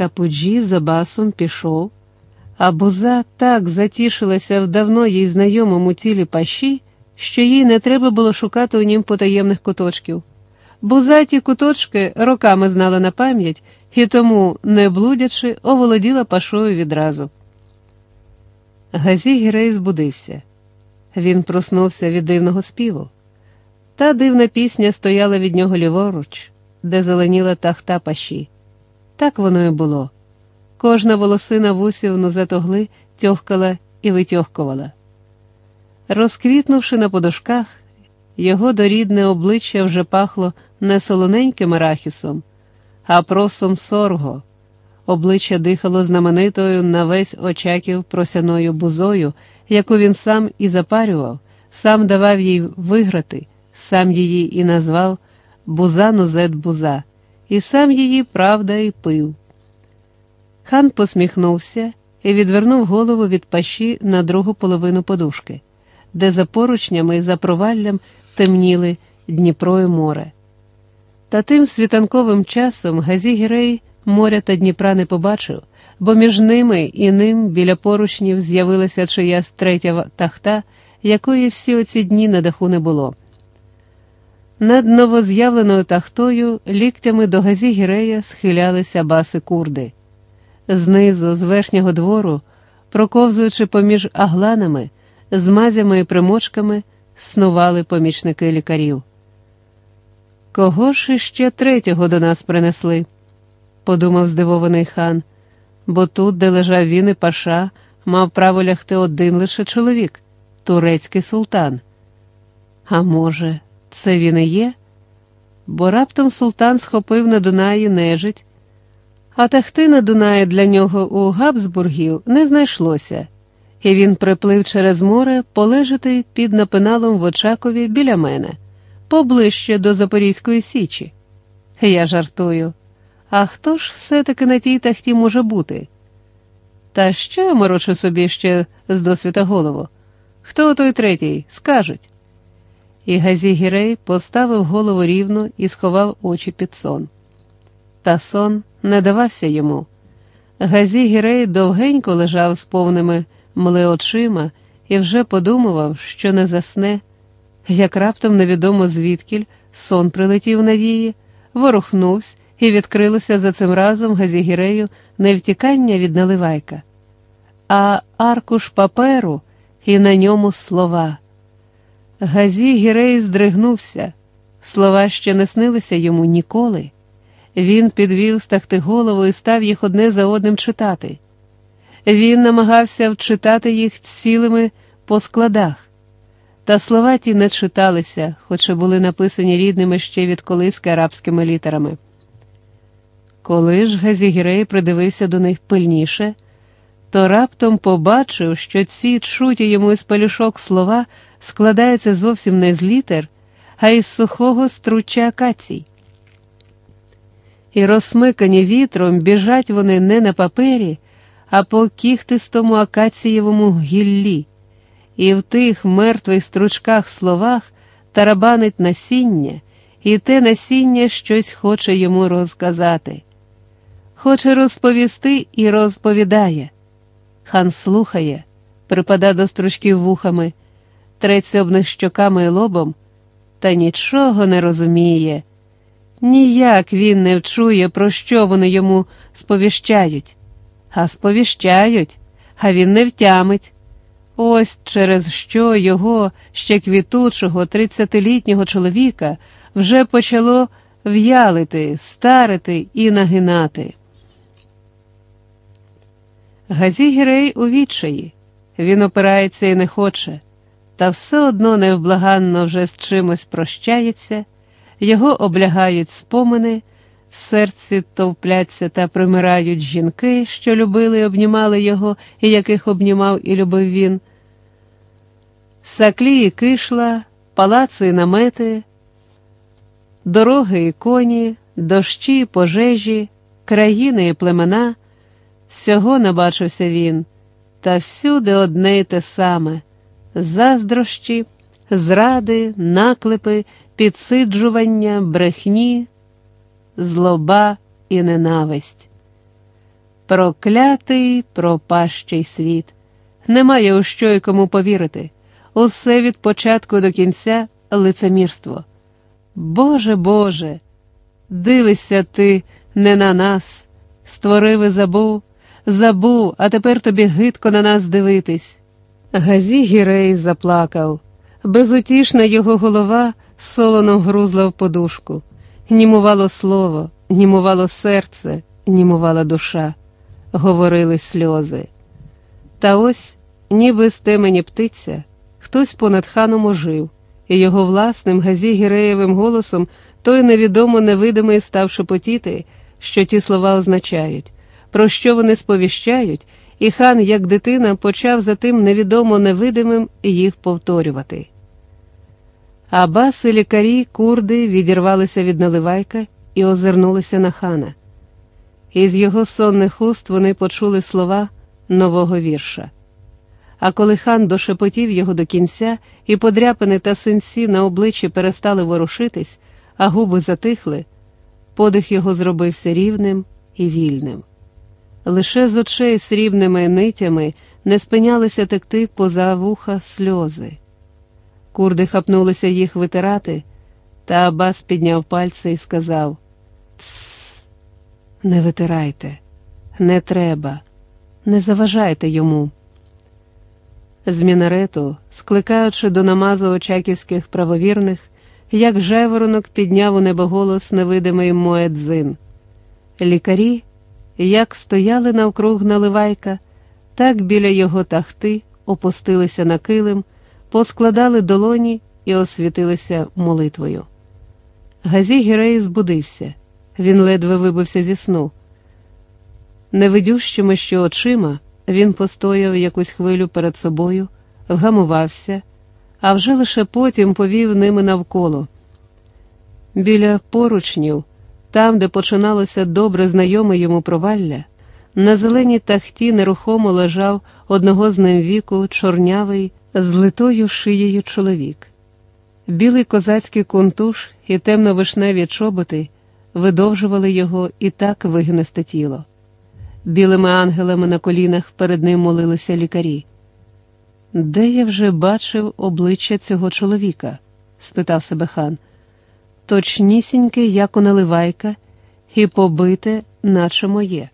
Капуджі за басом пішов, а буза так затішилася в давно їй знайомому тілі пащі, що їй не треба було шукати у нім потаємних куточків. Буза ті куточки роками знала на пам'ять і тому, не блудячи, оволоділа пашою відразу. Газі Гірей збудився. Він проснувся від дивного співу. Та дивна пісня стояла від нього ліворуч, де зеленіла тахта паші. Так воно і було. Кожна волосина вусів нозетогли тьохкала і витьохкувала. Розквітнувши на подушках, його дорідне обличчя вже пахло не солоненьким арахісом, а просом сорго. Обличчя дихало знаменитою на весь очаків просяною бузою, яку він сам і запарював, сам давав їй виграти, сам її і назвав Буза Нузет Буза, і сам її, правда, і пив. Хан посміхнувся і відвернув голову від пащі на другу половину подушки, де за поручнями і за проваллям темніли Дніпро і море. Та тим світанковим часом Газі Гірей моря та Дніпра не побачив, бо між ними і ним біля поручнів з'явилася чиясь третя тахта, якої всі оці дні на даху не було. Над новоз'явленою тахтою ліктями до газі гірея схилялися баси курди. Знизу, з верхнього двору, проковзуючи поміж агланами, з мазями і примочками, снували помічники лікарів. Кого ж іще третього до нас принесли? подумав здивований хан, бо тут, де лежав він і паша, мав право лягти один лише чоловік турецький султан. А може, це він і є? Бо раптом султан схопив на Дунаї нежить, а тахти на Дунаї для нього у Габсбургів не знайшлося, і він приплив через море полежати під напиналом в Очакові біля мене, поближче до Запорізької Січі. Я жартую. А хто ж все-таки на тій тахті може бути? Та що я морочу собі ще з досвіта голову? Хто той третій? Скажуть. І Газі поставив голову рівно і сховав очі під сон. Та сон не давався йому. Газі Гірей довгенько лежав з повними мли очима і вже подумував, що не засне, як раптом невідомо звідкіль сон прилетів на вії, ворухнувся і відкрилося за цим разом Газігірею не втікання від наливайка, а аркуш паперу і на ньому слова. Газі Гірей здригнувся, слова ще не снилися йому ніколи. Він підвів стахти голову і став їх одне за одним читати. Він намагався вчитати їх цілими по складах, та слова ті не читалися, хоча були написані рідними ще від колиски арабськими літерами. Коли ж Газігірей придивився до них пильніше, то раптом побачив, що ці чуті йому із пелюшок слова складаються зовсім не з літер, а із сухого струча акацій. І розсмикані вітром біжать вони не на папері, а по кіхтистому акацієвому гіллі, і в тих мертвих стручках словах тарабанить насіння, і те насіння щось хоче йому розказати. Хоче розповісти і розповідає. Хан слухає, припада до стручків вухами, треться об них щоками і лобом, та нічого не розуміє. Ніяк він не вчує, про що вони йому сповіщають, а сповіщають, а він не втямить. Ось через що його ще квітучого тридцятилітнього чоловіка вже почало в'ялити, старити і нагинати. Газі Гірей у відчаї, він опирається і не хоче, та все одно невблаганно вже з чимось прощається, його облягають спомини, в серці товпляться та примирають жінки, що любили і обнімали його, і яких обнімав і любив він. Саклі і кишла, палаци і намети, дороги і коні, дощі, і пожежі, країни і племена. Всього набачився він, та всюди одне й те саме заздрощі, зради, наклепи, підсиджування, брехні, злоба і ненависть. Проклятий, пропащий світ. Немає у що й кому повірити. Усе від початку до кінця лицемірство. Боже Боже, дивишся ти не на нас, створив і забув, забув, а тепер тобі гидко на нас дивитись. Газі Гірей заплакав. Безутішна його голова солоно грузла в подушку. Німувало слово, німувало серце, німувала душа, говорили сльози. Та ось, ніби з темені птиця, хтось понад ханом ожив, і його власним газі Гіреєвим голосом той невідомо невидимий став шепотіти, що ті слова означають, про що вони сповіщають, і хан, як дитина, почав за тим невідомо невидимим їх повторювати. Абас і лікарі курди відірвалися від наливайка і озирнулися на хана. Із його сонних уст вони почули слова нового вірша. А коли хан дошепотів його до кінця, і подряпини та синці на обличчі перестали ворушитись, а губи затихли, подих його зробився рівним і вільним. Лише з очей срібними нитями не спинялися текти поза вуха сльози. Курди хапнулися їх витирати, та Абас підняв пальці і сказав: Тсс, не витирайте, не треба, не заважайте йому. З мінарету, скликаючи до намазу очаківських правовірних, як жеворонок підняв у небоголос невидимий Моедзин. Лікарі, як стояли навкруг наливайка, так біля його тахти опустилися на килим поскладали долоні і освітилися молитвою. Газі Гірей збудився, він ледве вибився зі сну. Невидющими що очима він постояв якусь хвилю перед собою, вгамувався, а вже лише потім повів ними навколо. Біля поручнів, там, де починалося добре знайоме йому провалля, на зеленій тахті нерухомо лежав одного з ним віку чорнявий з литою шиєю чоловік. Білий козацький кунтуш і темно-вишневі чоботи видовжували його і так вигнесте тіло. Білими ангелами на колінах перед ним молилися лікарі. Де я вже бачив обличчя цього чоловіка? спитав себе хан. Точнісіньке, як у наливайка, і побите, наче моє.